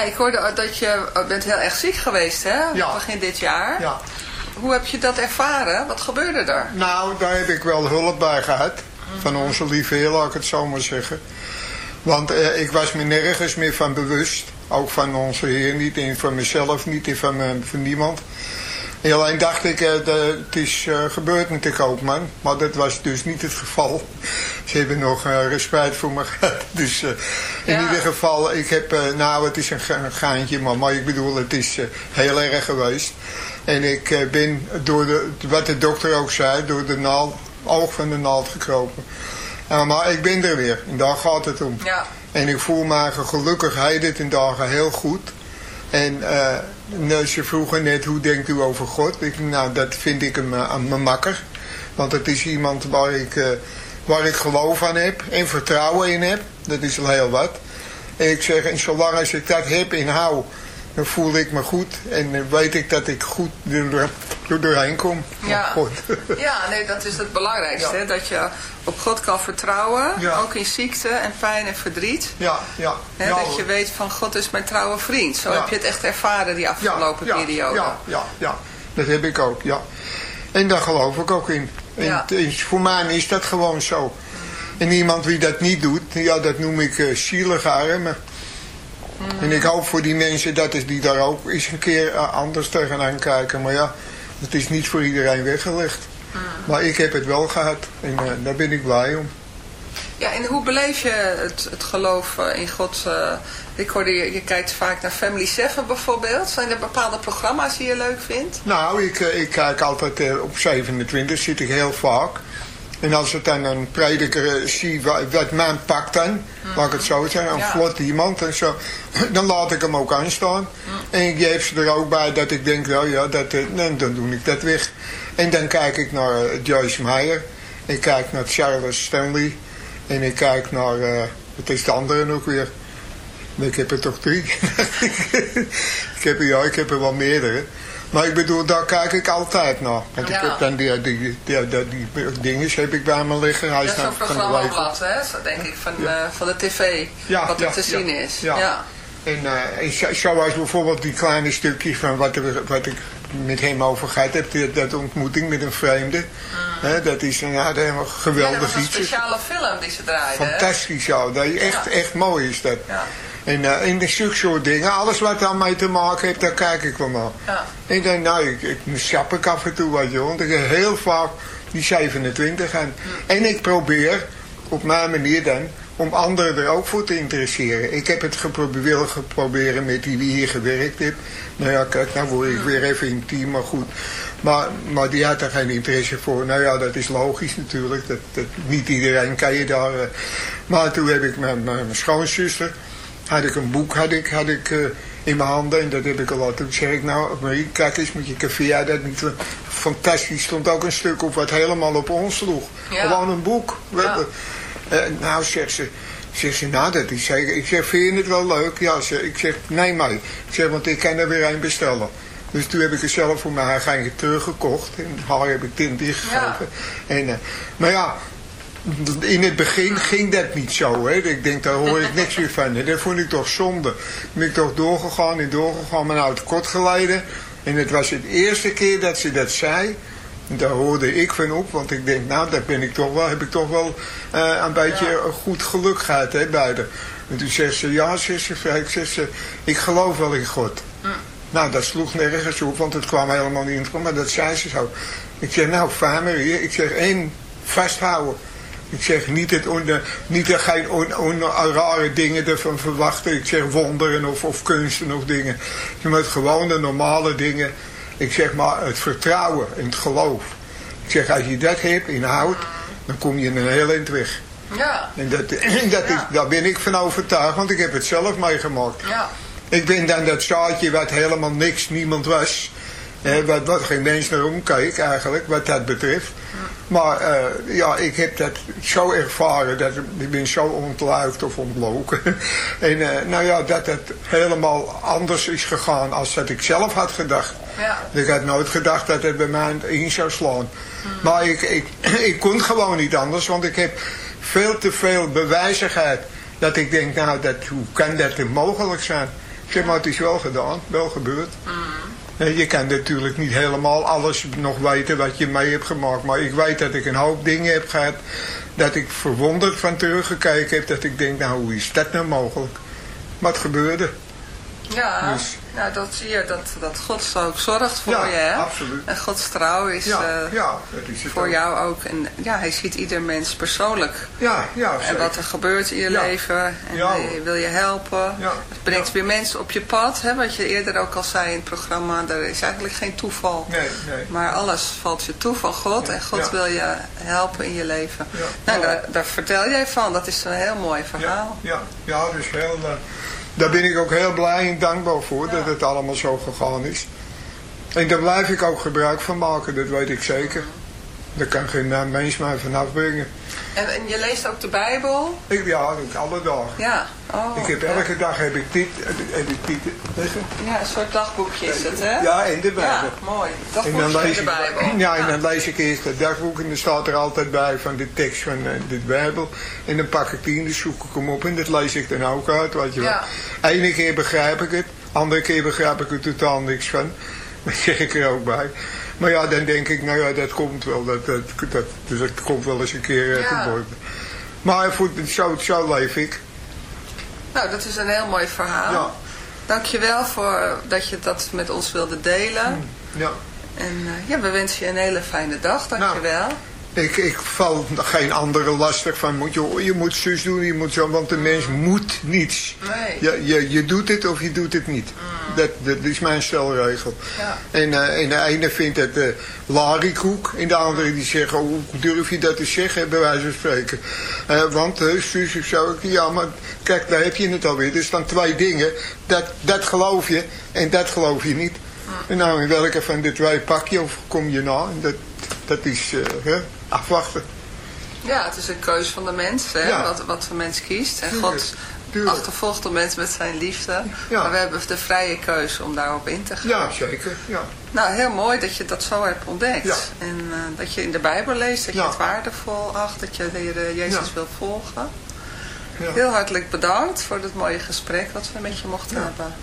ik hoorde dat je bent heel erg ziek geweest, hè? Ja. Begin dit jaar. ja. Hoe heb je dat ervaren? Wat gebeurde er? Nou, daar heb ik wel hulp bij gehad. Van onze lieve heer, laat ik het zo maar zeggen. Want eh, ik was me nergens meer van bewust. Ook van onze heer niet en van mezelf niet en van, eh, van niemand. En alleen dacht ik, eh, het is eh, gebeurd met de koopman. Maar dat was dus niet het geval. Ze hebben nog eh, respect voor me gehad. Dus in Ja. ieder geval, ik heb, nou het is een, ga- een gaantje, maar, maar ik bedoel, het is heel erg geweest. En ik ben door de, wat de dokter ook zei, door de naald, oog van de naald gekropen. Maar ik ben er weer, en daar gaat het om. Ja. En ik voel me gelukkig heden ten dagen heel goed. En nou, ze vroegen net, hoe denkt u over God? Ik, nou, dat vind ik een, een, mijn makker. Want het is iemand waar ik, eh, waar ik geloof aan heb en vertrouwen in heb. Dat is al heel wat. En ik zeg, en zolang als ik dat heb en hou, dan voel ik me goed. En dan weet ik dat ik goed er, er doorheen kom. Ja. Oh, God. Ja, nee, dat is het belangrijkste. Ja. hè, Dat je op God kan vertrouwen. Ja. Ook in ziekte en pijn en verdriet. Ja, ja. Hè, ja, dat je weet van God is mijn trouwe vriend. Zo Ja. heb je het echt ervaren die afgelopen ja, periode. Ja, ja, ja, dat heb ik ook, ja. En daar geloof ik ook in. En Ja. is- voor mij is dat gewoon zo. En iemand die dat niet doet, ja, dat noem ik uh, zielige armen. En ik hoop voor die mensen dat is die daar ook eens een keer eh, anders tegenaan kijken. Maar ja, het is niet voor iedereen weggelegd. Maar ik heb het wel gehad en eh, daar ben ik blij om. Ja, en hoe beleef je het, het geloof eh, in God? ik hoorde je, je kijkt vaak naar Family 7 bijvoorbeeld. Zijn er bepaalde programma's die je leuk vindt? Nou, ik, ik kijk altijd op 27, zit ik heel vaak. En als ik dan een prediker eh, zie wat, mijn pakt dan, laat ik het zo zeggen, een Ja. vlot iemand en zo, dan laat ik hem ook aanstaan. En ik geef ze er ook bij dat ik denk, nou ja, dat, eh, dan, dan doe ik dat weg. En dan kijk ik naar eh, Joyce Meyer, ik kijk naar Charles Stanley en ik kijk naar, eh wat is de andere ook weer? Ik heb er toch drie. ik, heb er, ja, ik heb er wel meerdere. Maar ik bedoel, daar kijk ik altijd naar. Want Ja. ik heb dan die, die, die, die, heb ik bij me liggen. Hij Dat is zo'n van de hè? Zo denk ik, van, Ja. eh, van de tv. Ja, wat er ja, te zien ja, is. ja. Ja. En, eh, en zo- zoals bijvoorbeeld die kleine stukjes van wat, er, wat ik met hem over gehad heb. die- Dat ontmoeting met een vreemde. Hè, dat is een, ja, helemaal Mm. Ja, dat geweldig was een iets. speciale film die ze draaiden. hè? Fantastisch zo. Dat is echt, Ja. echt mooi is dat. Ja. En uh, in de zulke soort dingen, alles wat daarmee te maken heeft, daar kijk ik wel naar. Ja. Ik denk, nou, ik, ik sap ik af en toe wat, joh. Want ik heb heel vaak die 27 en, en ik probeer, op mijn manier dan, om anderen er ook voor te interesseren. Ik heb het geprobeerd, wil geproberen met die die hier gewerkt heeft. Nou ja, kijk, nou word ik weer even intiem, maar goed. Maar, maar die had er geen interesse voor. Nou ja, dat is logisch natuurlijk. Dat, dat, niet iedereen kan je daar... eh. Maar toen heb ik met mijn schoonzuster had ik een boek had ik, had ik, eh, in mijn handen en dat heb ik al laten. Toen zeg ik, nou Marie, kijk eens, moet je café dat niet... Fantastisch, stond ook een stuk op wat helemaal op ons sloeg. Ja. Gewoon een boek. Ja. eh, nou, zegt ze, zegt ze, nou dat is zeker. Ik zeg, vind je het wel leuk? Ja, ze, ik zeg, nee maar. Ik zeg, want ik kan er weer een bestellen. Dus toen heb ik er zelf voor mij geen teruggekocht. En haar heb ik tint ingegeven. En, eh, maar ja, in het begin ging dat niet zo. Hè. Ik denk, daar hoor ik niks meer van. En dat vond ik toch zonde. Ben ik toch doorgegaan en doorgegaan, maar nou het kort geleden. En het was het eerste keer dat ze dat zei. Daar hoorde ik van op, want ik denk, nou, daar ben ik toch wel, heb ik toch wel eh, een beetje goed geluk gehad hè, bij haar. En toen zegt ze, ja, ze, ik, ze, ik geloof wel in God. Nou, dat sloeg nergens op, want het kwam helemaal niet in het maar dat zei ze zo. Ik zeg, nou, Marie, ik zeg, één, vasthouden. Ik zeg, niet, het on, niet er geen on, on, rare dingen ervan verwachten. Ik zeg, wonderen of, of kunsten of dingen. Maar het gewone, normale dingen. Ik zeg maar, het vertrouwen en het geloof. Ik zeg, als je dat hebt, inhoud, dan kom je een heel eind weg. Ja. En dat, dat is, daar ben ik van overtuigd, want ik heb het zelf meegemaakt. Ja. Ik ben dan dat zaadje wat helemaal niks, niemand was. Hè, wat, wat geen mens naar omkeek eigenlijk, wat dat betreft. Maar eh, ja, ik heb dat zo ervaren, dat ik ben zo ontluikt of ontloken. en eh, nou ja, dat het helemaal anders is gegaan als dat ik zelf had gedacht. Ja. Ik had nooit gedacht dat het bij mij in zou slaan. Maar ik, ik, ik kon gewoon niet anders, want ik heb veel te veel bewijzen gehad. Dat ik denk, nou, dat, hoe kan dat er mogelijk zijn? Ik zeg maar, het is wel gedaan, wel gebeurd. Eh, Je kan natuurlijk niet helemaal alles nog weten wat je mee hebt gemaakt. Maar ik weet dat ik een hoop dingen heb gehad. Dat ik verwonderd van teruggekeken heb. Dat ik denk, nou hoe is dat nou mogelijk? Maar het gebeurde. Ja, Dus- nou, dat zie je, dat, dat God zo ook zorgt voor Ja, je, hè? absoluut. En Gods trouw is Ja, eh, ja, is voor ook. jou ook. En ja, hij ziet ieder mens persoonlijk. Ja, ja, En zeker. wat er gebeurt in je leven. En hij wil je helpen. Het brengt weer mensen op je pad. Hè? Wat je eerder ook al zei in het programma. Er is eigenlijk geen toeval. Nee, nee. Maar alles valt je toe van God. En God wil je helpen in je leven. Nou, daar, daar vertel jij van. Dat is een heel mooi verhaal. ja, ja, dus heel, eh, daar ben ik ook heel blij en dankbaar voor dat het allemaal zo gegaan is. En daar blijf ik ook gebruik van maken, dat weet ik zeker. Daar kan geen mens mij van afbrengen. En, en je leest ook de Bijbel. Ik, ja, dat alle dagen. Ja. Oh, ik heb ja. elke dag heb ik dit, heb ik dit. Ja, een soort dagboekje is het, hè? Ja, in de Bijbel. Ja, mooi. En Dagboekje in de ik, Bijbel. ja, en dan lees ik eerst het dagboek en dan staat er altijd bij van de tekst van eh, de Bijbel. En dan pak ik die en dan zoek ik hem op en dat lees ik dan ook uit, weet je wel. Ja. Ene keer begrijp ik het, andere keer begrijp ik er totaal niks van. Dat zeg ik er ook bij. Maar ja, dan denk ik, nou ja, dat komt wel, dat, dat, dat, dus dat komt wel eens een keer eh, Ja. geboren. Maar voor, zo, zo leef ik. Nou, dat is een heel mooi verhaal. Ja. Dankjewel voor dat je dat met ons wilde delen. Ja. En eh, ja, we wensen je een hele fijne dag. Dankjewel. Ik, ik val geen andere lastig van, moet je, je moet zus doen, je moet zo, want de mens moet niets. Nee. Je, je, je doet het of je doet het niet. Dat, dat is mijn stelregel. Ja. En, eh, en de ene vindt het eh larikoek en de andere die zegt, oh, hoe durf je dat te zeggen, bij wijze van spreken. Eh, want zus of zo, ik, ja maar kijk, daar heb je het alweer. Er staan twee dingen, dat, dat geloof je en dat geloof je niet. En nou, in welke van de twee pak je of kom je na? En Dat, dat is hè, afwachten. Ja, het is een keus van de mens, hè, Ja. wat, wat de mens kiest. En Tuurlijk. God tuurlijk. achtervolgt door mensen met zijn liefde. Ja. Maar we hebben de vrije keuze om daarop in te gaan. Ja, zeker. Ja. Nou, heel mooi dat je dat zo hebt ontdekt. Ja. En eh, dat je in de Bijbel leest, dat je het waardevol acht, dat je de Heer Jezus wil volgen. Ja. Heel hartelijk bedankt voor het mooie gesprek wat we met je mochten hebben.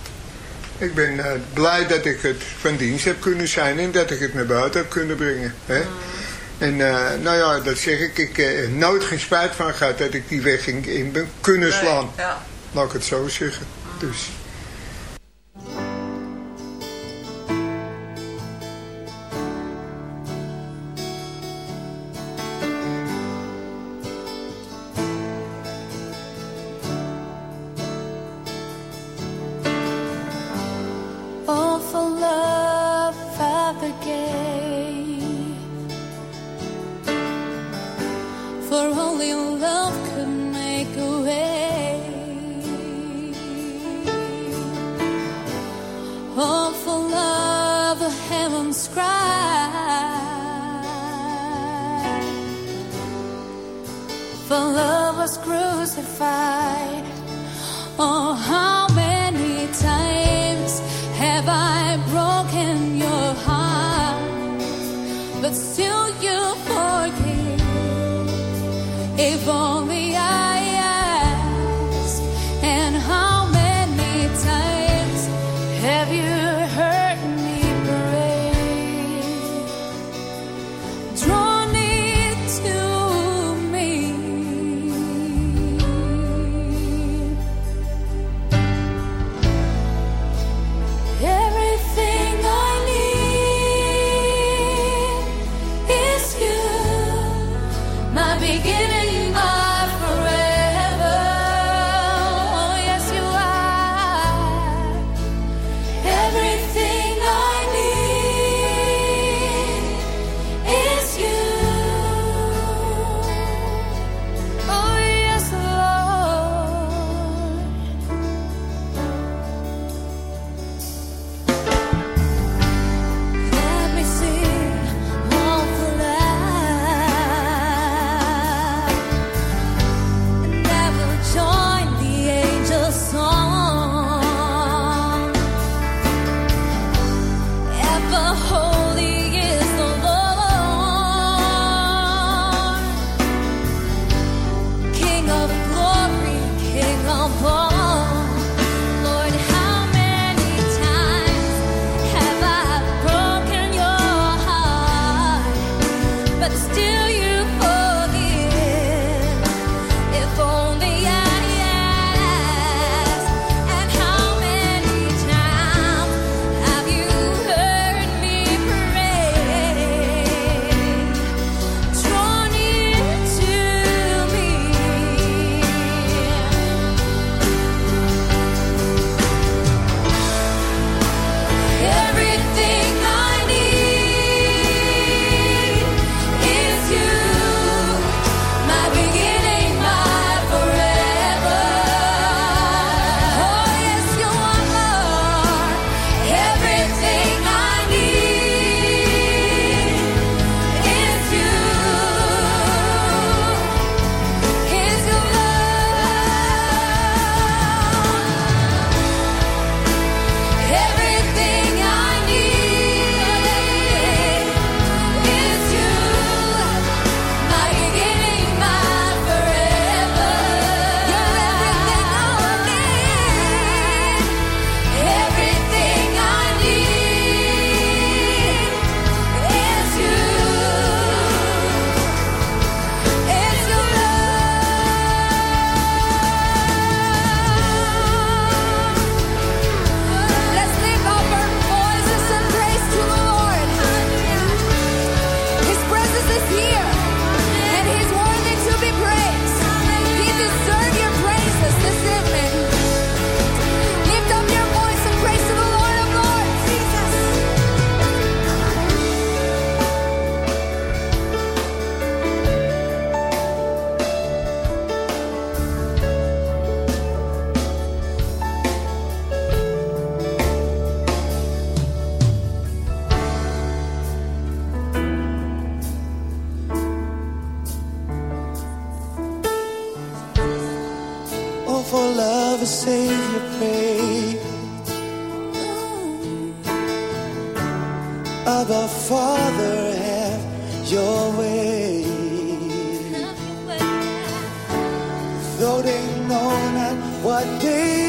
Ik ben eh, blij dat ik het van dienst heb kunnen zijn en dat ik het naar buiten heb kunnen brengen. Hè? En eh, nou ja, dat zeg ik. Ik heb nooit geen spijt van gehad dat ik die weg in, in ben kunnen Nee, slaan. ja. Laat ik het zo zeggen. Dus. gave all the Though they know not what they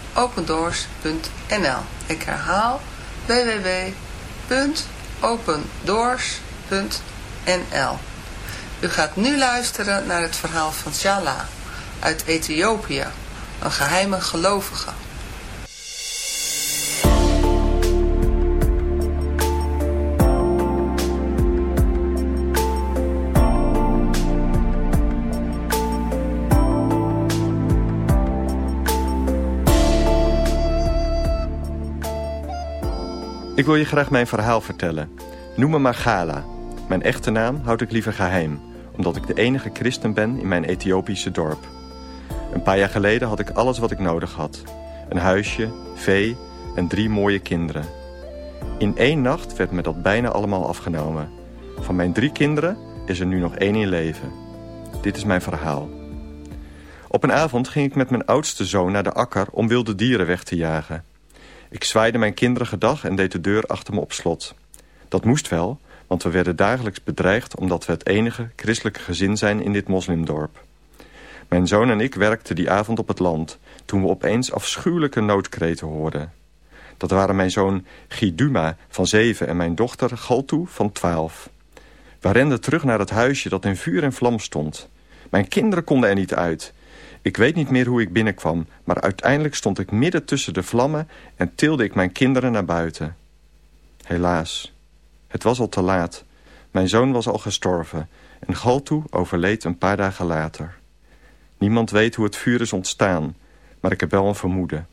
www.opendoors.nl Ik herhaal www.opendoors.nl U gaat nu luisteren naar het verhaal van Shala uit Ethiopië, een geheime gelovige. Ik wil je graag mijn verhaal vertellen. Noem me maar Gala. Mijn echte naam houd ik liever geheim, omdat ik de enige christen ben in mijn Ethiopische dorp. Een paar jaar geleden had ik alles wat ik nodig had. Een huisje, vee en drie mooie kinderen. In één nacht werd me dat bijna allemaal afgenomen. Van mijn drie kinderen is er nu nog één in leven. Dit is mijn verhaal. Op een avond ging ik met mijn oudste zoon naar de akker om wilde dieren weg te jagen. Ik zwaaide mijn kinderen gedag en deed de deur achter me op slot. Dat moest wel, want we werden dagelijks bedreigd... omdat we het enige christelijke gezin zijn in dit moslimdorp. Mijn zoon en ik werkten die avond op het land... toen we opeens afschuwelijke noodkreten hoorden. Dat waren mijn zoon Giduma van zeven en mijn dochter Galtu van twaalf. We renden terug naar het huisje dat in vuur en vlam stond. Mijn kinderen konden er niet uit... Ik weet niet meer hoe ik binnenkwam, maar uiteindelijk stond ik midden tussen de vlammen en tilde ik mijn kinderen naar buiten. Helaas, het was al te laat. Mijn zoon was al gestorven en Galtu overleed een paar dagen later. Niemand weet hoe het vuur is ontstaan, maar ik heb wel een vermoeden.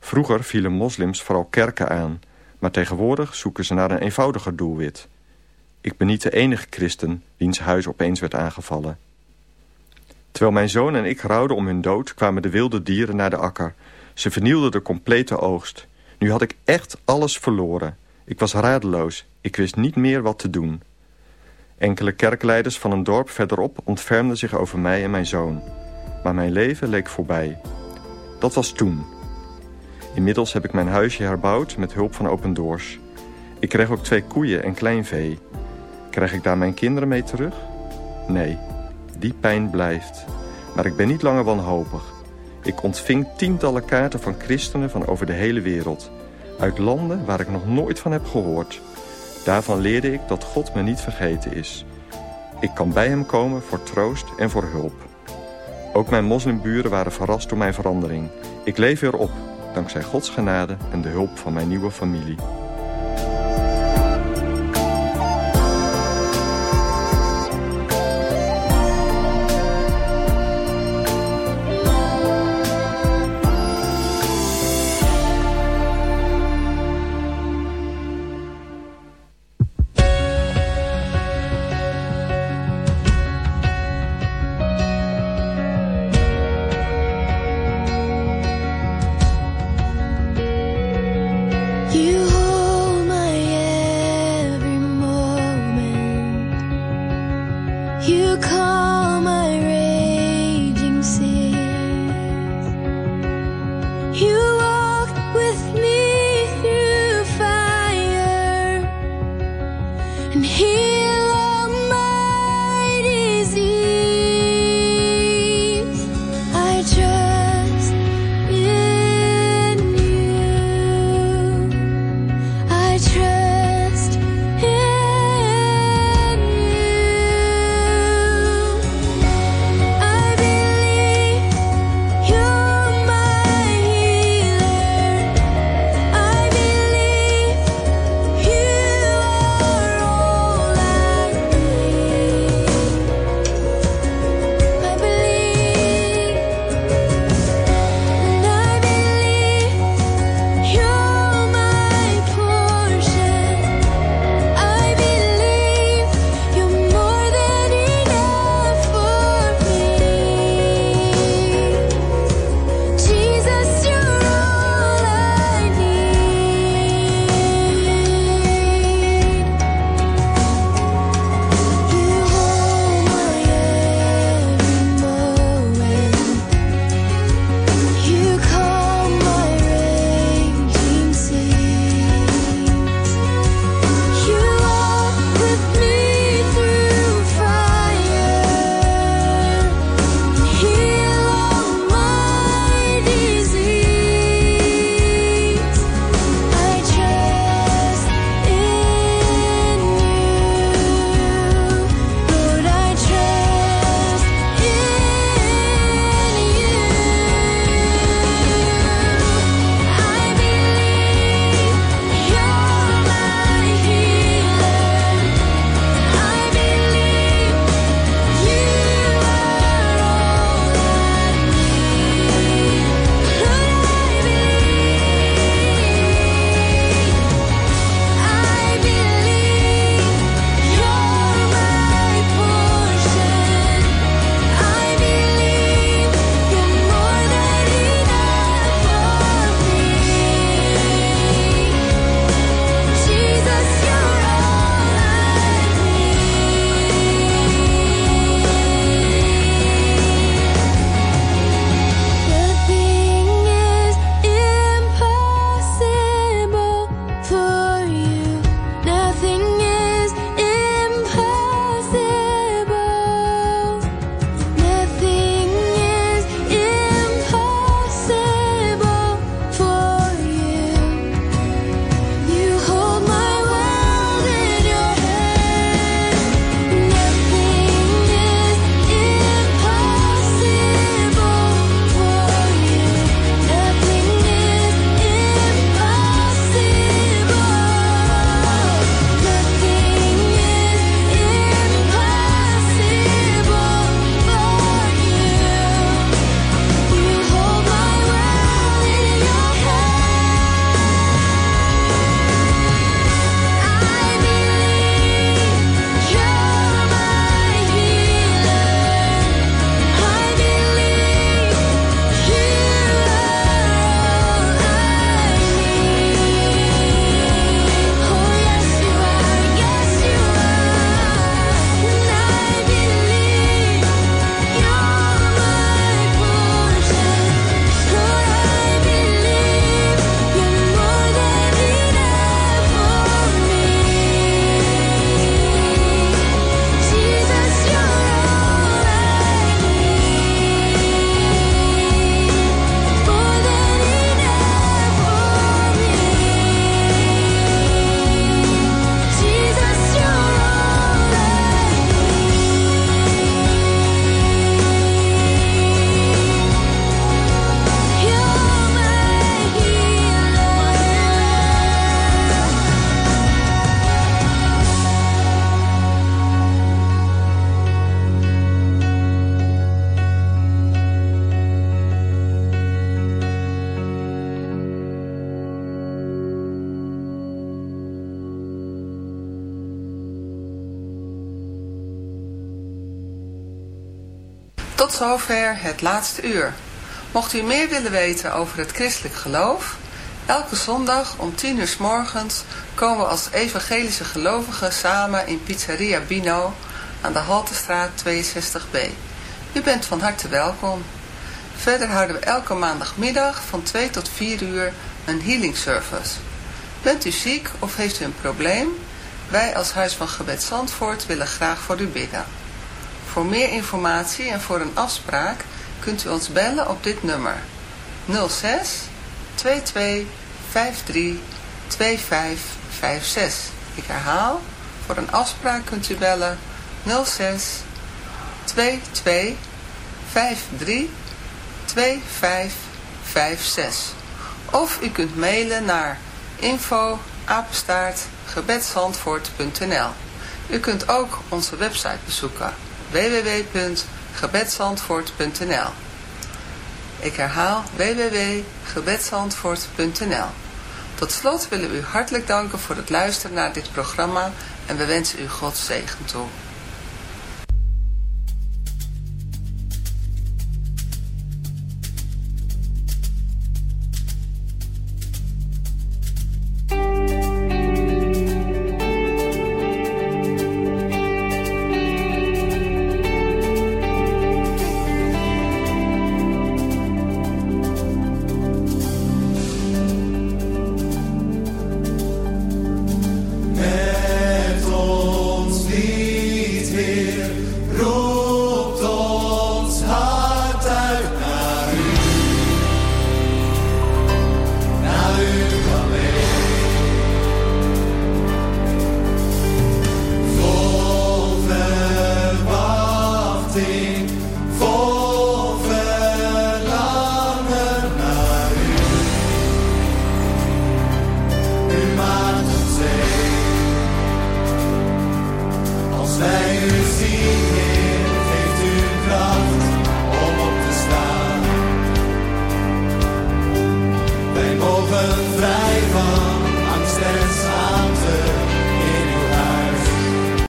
Vroeger vielen moslims vooral kerken aan, maar tegenwoordig zoeken ze naar een eenvoudiger doelwit. Ik ben niet de enige christen wiens huis opeens werd aangevallen. Terwijl mijn zoon en ik rouwden om hun dood... kwamen de wilde dieren naar de akker. Ze vernielden de complete oogst. Nu had ik echt alles verloren. Ik was radeloos. Ik wist niet meer wat te doen. Enkele kerkleiders van een dorp verderop ontfermden zich over mij en mijn zoon. Maar mijn leven leek voorbij. Dat was toen. Inmiddels heb ik mijn huisje herbouwd met hulp van Open Doors. Ik kreeg ook twee koeien en kleinvee. Krijg ik daar mijn kinderen mee terug? Nee, die pijn blijft. Maar ik ben niet langer wanhopig. Ik ontving tientallen kaarten van christenen van over de hele wereld. Uit landen waar ik nog nooit van heb gehoord. Daarvan leerde ik dat God me niet vergeten is. Ik kan bij hem komen voor troost en voor hulp. Ook mijn moslimburen waren verrast door mijn verandering. Ik leef weer op, dankzij Gods genade en de hulp van mijn nieuwe familie. Het laatste uur. Mocht u meer willen weten over het christelijk geloof, elke zondag om 10 uur s morgens komen we als evangelische gelovigen samen in Pizzeria Bino aan de Haltestraat 62b. U bent van harte welkom. Verder houden we elke maandagmiddag van 2 tot 4 uur een healing service. Bent u ziek of heeft u een probleem? Wij als Huis van Gebed Zandvoort willen graag voor u bidden. Voor meer informatie en voor een afspraak kunt u ons bellen op dit nummer 06 22 53 2556. Ik herhaal, voor een afspraak kunt u bellen 06 22 53 2556. Of u kunt mailen naar info apenstaart gebedshandvoort.nl U kunt ook onze website bezoeken www.gebedshandvoort.nl Ik herhaal www.gebedshandvoort.nl Tot slot willen we u hartelijk danken voor het luisteren naar dit programma en we wensen u Gods zegen toe.